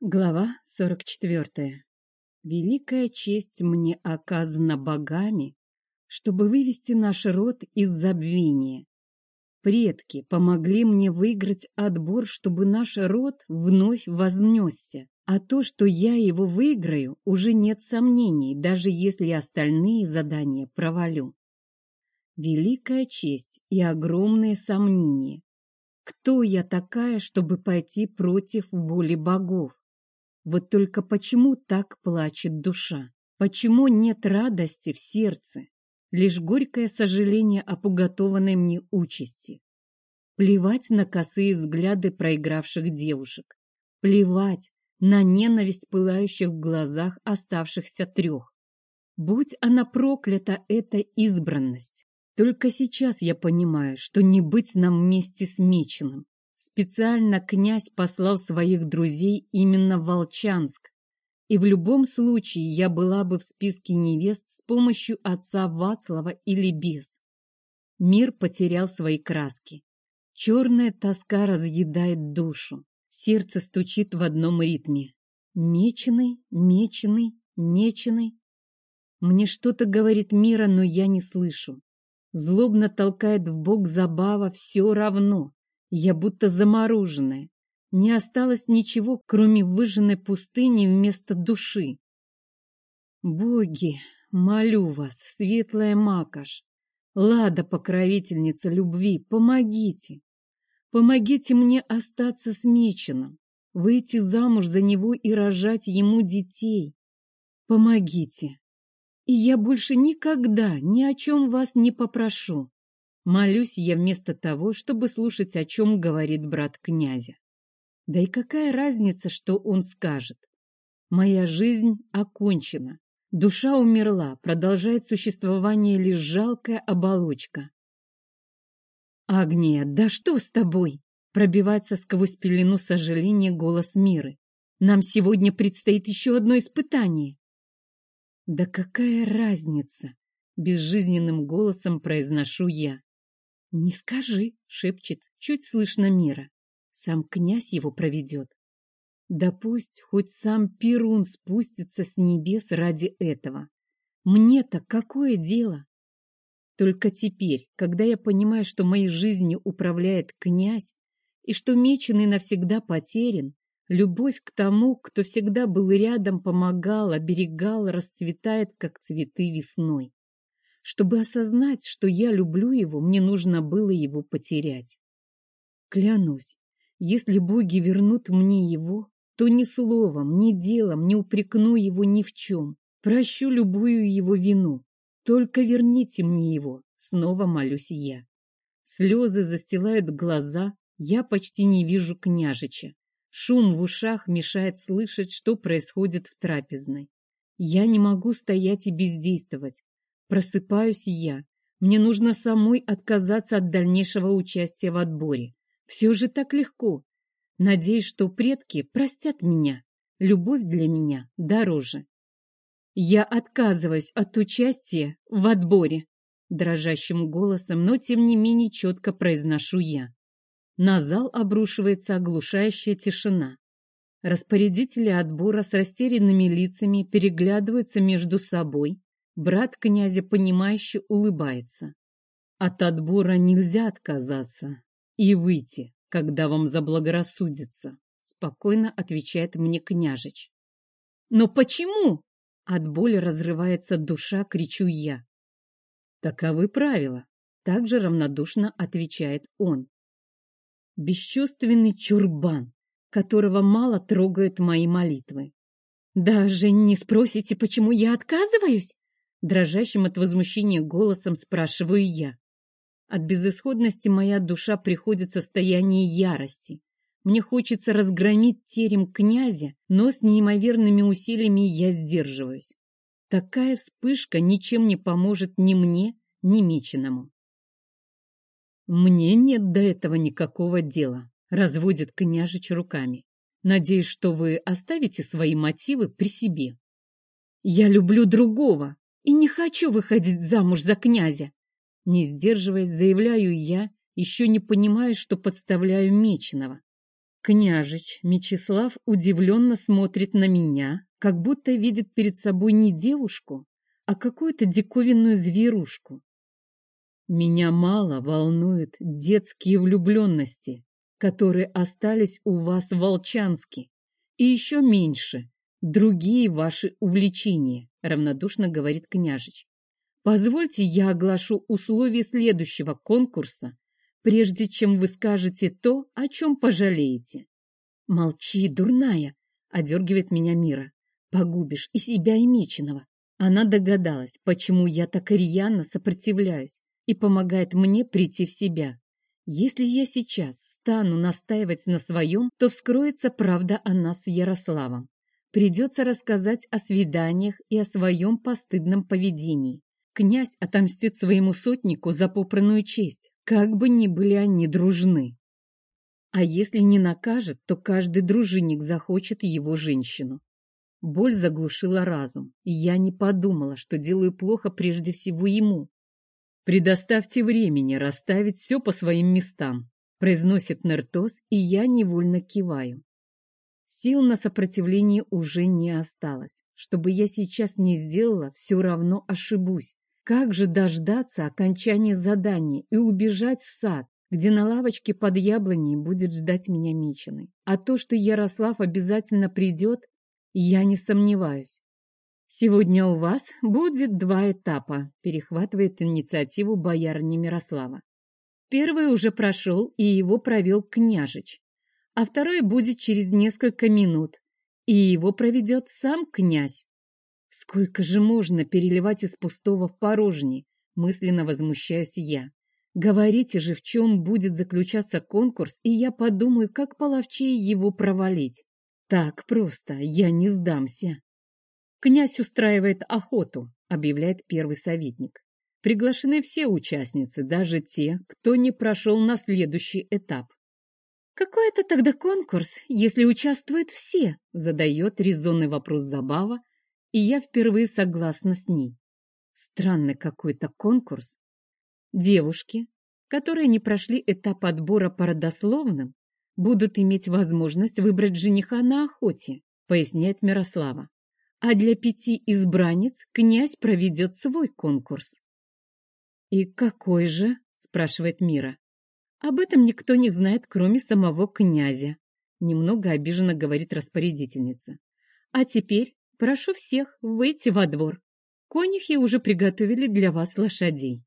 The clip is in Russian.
Глава 44. Великая честь мне оказана богами, чтобы вывести наш род из забвения. Предки помогли мне выиграть отбор, чтобы наш род вновь вознесся. А то, что я его выиграю, уже нет сомнений, даже если остальные задания провалю. Великая честь и огромные сомнения. Кто я такая, чтобы пойти против воли богов? Вот только почему так плачет душа? Почему нет радости в сердце? Лишь горькое сожаление о уготованной мне участи. Плевать на косые взгляды проигравших девушек. Плевать на ненависть пылающих в глазах оставшихся трех. Будь она проклята, эта избранность. Только сейчас я понимаю, что не быть нам вместе с Меченым. Специально князь послал своих друзей именно в Волчанск, и в любом случае я была бы в списке невест с помощью отца Вацлава или без. Мир потерял свои краски. Черная тоска разъедает душу. Сердце стучит в одном ритме. Меченый, меченый, меченый. Мне что-то говорит Мира, но я не слышу. Злобно толкает в бок забава все равно. Я будто замороженная. Не осталось ничего, кроме выжженной пустыни вместо души. Боги, молю вас, светлая Макаш, Лада, покровительница любви, помогите. Помогите мне остаться с Меченым, выйти замуж за него и рожать ему детей. Помогите. И я больше никогда ни о чем вас не попрошу. Молюсь я вместо того, чтобы слушать, о чем говорит брат князя. Да и какая разница, что он скажет? Моя жизнь окончена. Душа умерла, продолжает существование лишь жалкая оболочка. «Агния, да что с тобой?» Пробивается сквозь пелену сожаления голос Миры. «Нам сегодня предстоит еще одно испытание». «Да какая разница?» Безжизненным голосом произношу я. «Не скажи», — шепчет, чуть слышно Мира. «Сам князь его проведет». Да пусть хоть сам Перун спустится с небес ради этого. Мне-то какое дело? Только теперь, когда я понимаю, что моей жизнью управляет князь, и что меченый навсегда потерян, любовь к тому, кто всегда был рядом, помогал, оберегал, расцветает, как цветы весной. Чтобы осознать, что я люблю его, мне нужно было его потерять. Клянусь, если боги вернут мне его, то ни словом, ни делом не упрекну его ни в чем. Прощу любую его вину. Только верните мне его, снова молюсь я. Слезы застилают глаза, я почти не вижу княжича. Шум в ушах мешает слышать, что происходит в трапезной. Я не могу стоять и бездействовать. Просыпаюсь я. Мне нужно самой отказаться от дальнейшего участия в отборе. Все же так легко. Надеюсь, что предки простят меня. Любовь для меня дороже. Я отказываюсь от участия в отборе. Дрожащим голосом, но тем не менее четко произношу я. На зал обрушивается оглушающая тишина. Распорядители отбора с растерянными лицами переглядываются между собой, Брат князя, понимающе улыбается. От отбора нельзя отказаться и выйти, когда вам заблагорассудится, спокойно отвечает мне княжич. Но почему? От боли разрывается душа, кричу я. Таковы правила, также равнодушно отвечает он. Бесчувственный чурбан, которого мало трогают мои молитвы. Даже не спросите, почему я отказываюсь? Дрожащим от возмущения голосом спрашиваю я. От безысходности моя душа приходит в состояние ярости. Мне хочется разгромить терем князя, но с неимоверными усилиями я сдерживаюсь. Такая вспышка ничем не поможет ни мне, ни Меченому. Мне нет до этого никакого дела, разводит княжич руками. Надеюсь, что вы оставите свои мотивы при себе. Я люблю другого, и не хочу выходить замуж за князя. Не сдерживаясь, заявляю я, еще не понимая, что подставляю Меченого. Княжич Мечислав удивленно смотрит на меня, как будто видит перед собой не девушку, а какую-то диковинную зверушку. Меня мало волнуют детские влюбленности, которые остались у вас в Волчанске, и еще меньше другие ваши увлечения, равнодушно говорит княжич. Позвольте я оглашу условия следующего конкурса, прежде чем вы скажете то, о чем пожалеете. Молчи, дурная, одергивает меня Мира. Погубишь и себя, и Меченого. Она догадалась, почему я так рьяно сопротивляюсь и помогает мне прийти в себя. Если я сейчас стану настаивать на своем, то вскроется правда о нас с Ярославом. Придется рассказать о свиданиях и о своем постыдном поведении. Князь отомстит своему сотнику за попранную честь, как бы ни были они дружны. А если не накажет, то каждый дружинник захочет его женщину. Боль заглушила разум, и я не подумала, что делаю плохо прежде всего ему. «Предоставьте времени расставить все по своим местам», произносит Нертос, и я невольно киваю. Сил на сопротивление уже не осталось. Что бы я сейчас не сделала, все равно ошибусь. Как же дождаться окончания задания и убежать в сад, где на лавочке под яблоней будет ждать меня Мичиной? А то, что Ярослав обязательно придет, я не сомневаюсь. Сегодня у вас будет два этапа, перехватывает инициативу боярни Мирослава. Первый уже прошел, и его провел княжич, а второй будет через несколько минут, и его проведет сам князь. Сколько же можно переливать из пустого в порожний? Мысленно возмущаюсь я. Говорите же, в чем будет заключаться конкурс, и я подумаю, как половчее его провалить. Так просто, я не сдамся. Князь устраивает охоту, объявляет первый советник. Приглашены все участницы, даже те, кто не прошел на следующий этап. «Какой это тогда конкурс, если участвуют все?» задает резонный вопрос Забава, и я впервые согласна с ней. Странный какой-то конкурс. Девушки, которые не прошли этап отбора по родословным, будут иметь возможность выбрать жениха на охоте, поясняет Мирослава. А для пяти избранниц князь проведет свой конкурс. «И какой же?» – спрашивает Мира. «Об этом никто не знает, кроме самого князя», – немного обиженно говорит распорядительница. «А теперь Прошу всех выйти во двор. Конюхи уже приготовили для вас лошадей.